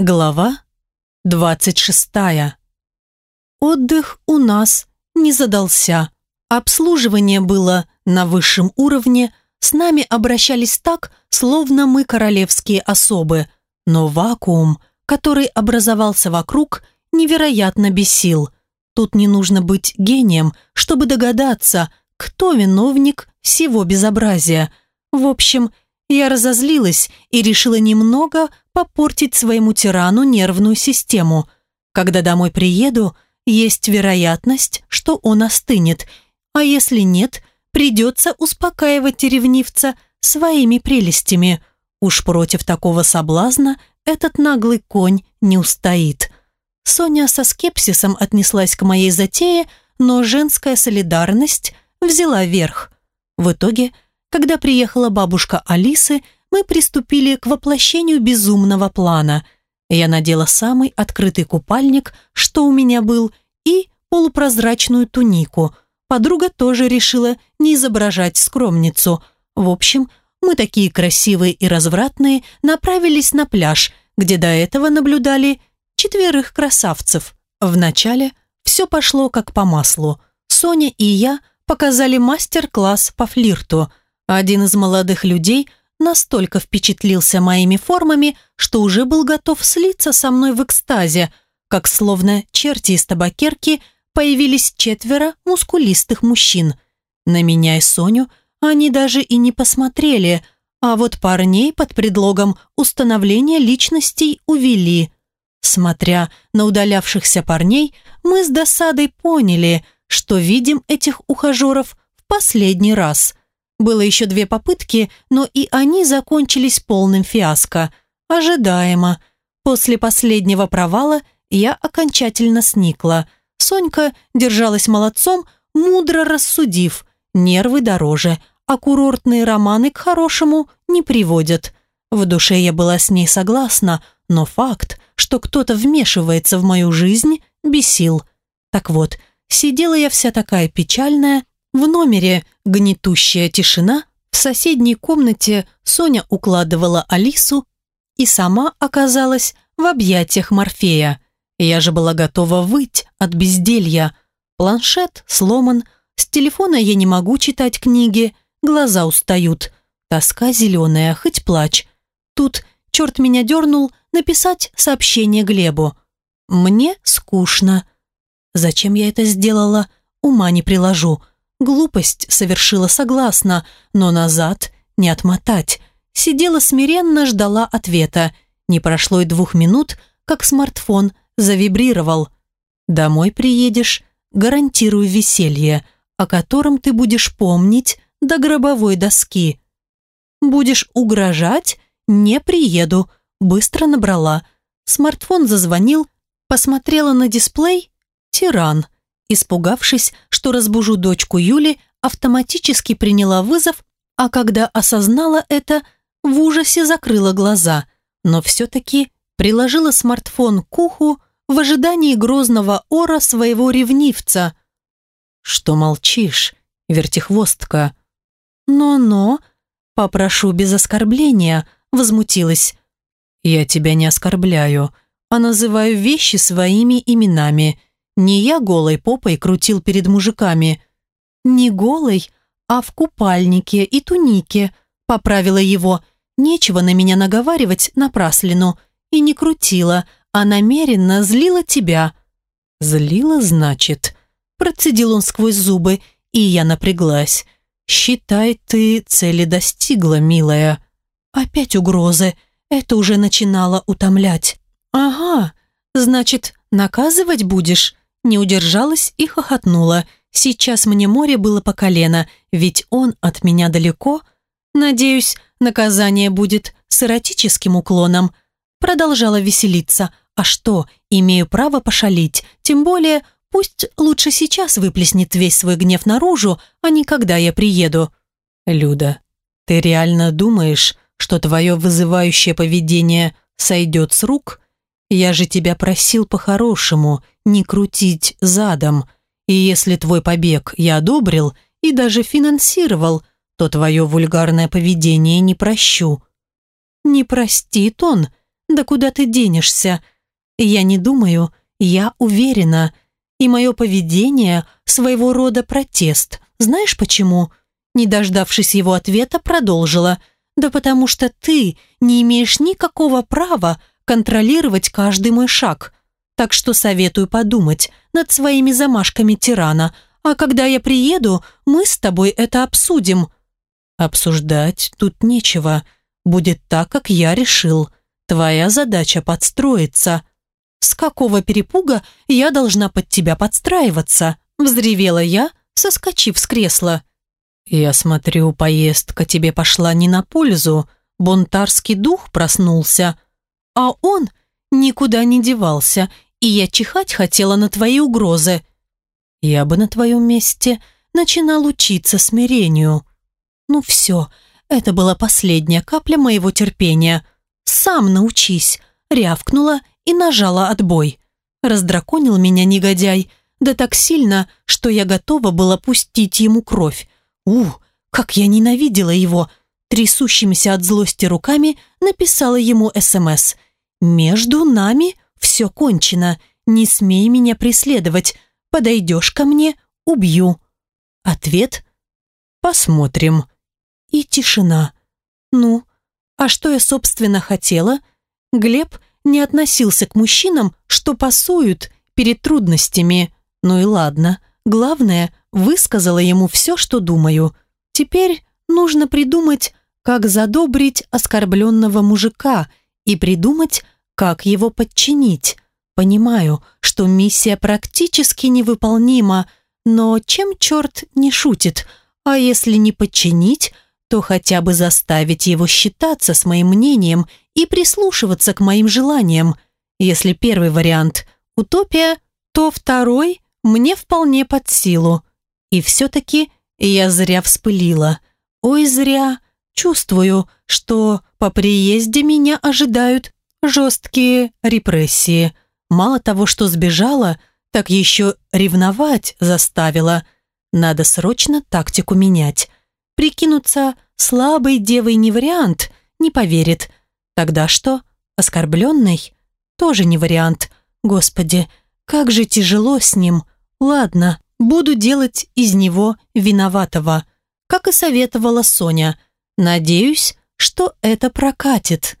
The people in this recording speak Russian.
Глава 26. Отдых у нас не задался. Обслуживание было на высшем уровне, с нами обращались так, словно мы королевские особы, но вакуум, который образовался вокруг, невероятно бесил. Тут не нужно быть гением, чтобы догадаться, кто виновник всего безобразия. В общем, я разозлилась и решила немного попортить своему тирану нервную систему. Когда домой приеду, есть вероятность, что он остынет, а если нет, придется успокаивать ревнивца своими прелестями. Уж против такого соблазна этот наглый конь не устоит. Соня со скепсисом отнеслась к моей затее, но женская солидарность взяла верх. В итоге, когда приехала бабушка Алисы, мы приступили к воплощению безумного плана. Я надела самый открытый купальник, что у меня был, и полупрозрачную тунику. Подруга тоже решила не изображать скромницу. В общем, мы такие красивые и развратные направились на пляж, где до этого наблюдали четверых красавцев. Вначале все пошло как по маслу. Соня и я показали мастер-класс по флирту. Один из молодых людей настолько впечатлился моими формами, что уже был готов слиться со мной в экстазе, как словно черти из табакерки появились четверо мускулистых мужчин. На меня и Соню они даже и не посмотрели, а вот парней под предлогом установления личностей увели. Смотря на удалявшихся парней, мы с досадой поняли, что видим этих ухажеров в последний раз. Было еще две попытки, но и они закончились полным фиаско. Ожидаемо. После последнего провала я окончательно сникла. Сонька держалась молодцом, мудро рассудив. Нервы дороже, а курортные романы к хорошему не приводят. В душе я была с ней согласна, но факт, что кто-то вмешивается в мою жизнь, бесил. Так вот, сидела я вся такая печальная, в номере гнетущая тишина, в соседней комнате Соня укладывала Алису и сама оказалась в объятиях Морфея. Я же была готова выть от безделья. Планшет сломан, с телефона я не могу читать книги, глаза устают. Тоска зеленая, хоть плачь. Тут черт меня дернул написать сообщение Глебу. «Мне скучно». Зачем я это сделала, ума не приложу. Глупость совершила согласно, но назад не отмотать. Сидела смиренно, ждала ответа. Не прошло и двух минут, как смартфон завибрировал. «Домой приедешь, гарантирую веселье, о котором ты будешь помнить до гробовой доски». «Будешь угрожать? Не приеду», быстро набрала. Смартфон зазвонил, посмотрела на дисплей. «Тиран». Испугавшись, что разбужу дочку Юли, автоматически приняла вызов, а когда осознала это, в ужасе закрыла глаза, но все-таки приложила смартфон к уху в ожидании грозного ора своего ревнивца. «Что молчишь, вертихвостка?» «Но-но, попрошу без оскорбления», — возмутилась. «Я тебя не оскорбляю, а называю вещи своими именами. Не я голой попой крутил перед мужиками. Не голой, а в купальнике и тунике, поправила его. Нечего на меня наговаривать напраслину. И не крутила, а намеренно злила тебя. Злила, значит. Процедил он сквозь зубы, и я напряглась. «Считай, ты цели достигла, милая». Опять угрозы. Это уже начинало утомлять. «Ага, значит, наказывать будешь?» Не удержалась и хохотнула. Сейчас мне море было по колено, ведь он от меня далеко. Надеюсь, наказание будет с эротическим уклоном. Продолжала веселиться. А что, имею право пошалить, тем более пусть лучше сейчас выплеснет весь свой гнев наружу, а не когда я приеду. Люда, ты реально думаешь, что твое вызывающее поведение сойдет с рук? Я же тебя просил по-хорошему, не крутить задом. И если твой побег я одобрил и даже финансировал, то твое вульгарное поведение не прощу». «Не простит он», Да куда ты денешься? Я не думаю, я уверена. И мое поведение своего рода протест. Знаешь почему? Не дождавшись его ответа, продолжила. Да потому что ты не имеешь никакого права контролировать каждый мой шаг. Так что советую подумать над своими замашками тирана. А когда я приеду, мы с тобой это обсудим. Обсуждать тут нечего. Будет так, как я решил. Твоя задача подстроиться. С какого перепуга я должна под тебя подстраиваться? Взревела я, соскочив с кресла. Я смотрю, поездка тебе пошла не на пользу. Бунтарский дух проснулся. А он никуда не девался, и я чихать хотела на твои угрозы. Я бы на твоем месте начинал учиться смирению. Ну все, это была последняя капля моего терпения. «Сам научись!» рявкнула и нажала отбой. Раздраконил меня негодяй, да так сильно, что я готова была пустить ему кровь. Ух, как я ненавидела его! Трясущимися от злости руками написала ему СМС. «Между нами все кончено. Не смей меня преследовать. Подойдешь ко мне – убью». Ответ «Посмотрим» и тишина. Ну, а что я, собственно, хотела? Глеб не относился к мужчинам, что пасуют перед трудностями. Ну и ладно. Главное, высказала ему все, что думаю. Теперь нужно придумать, как задобрить оскорбленного мужика и придумать, как его подчинить. Понимаю, что миссия практически невыполнима, но чем черт не шутит? А если не подчинить – то хотя бы заставить его считаться с моим мнением и прислушиваться к моим желаниям. Если первый вариант – утопия, то второй мне вполне под силу. И все-таки я зря вспылила. Ой, зря. Чувствую, что по приезде меня ожидают жесткие репрессии. Мало того, что сбежала, так еще ревновать заставила. Надо срочно тактику менять. Прикинуться слабой девой не вариант, не поверит. Тогда что? Оскорбленный? Тоже не вариант. Господи, как же тяжело с ним. Ладно, буду делать из него виноватого. Как и советовала Соня. Надеюсь, что это прокатит.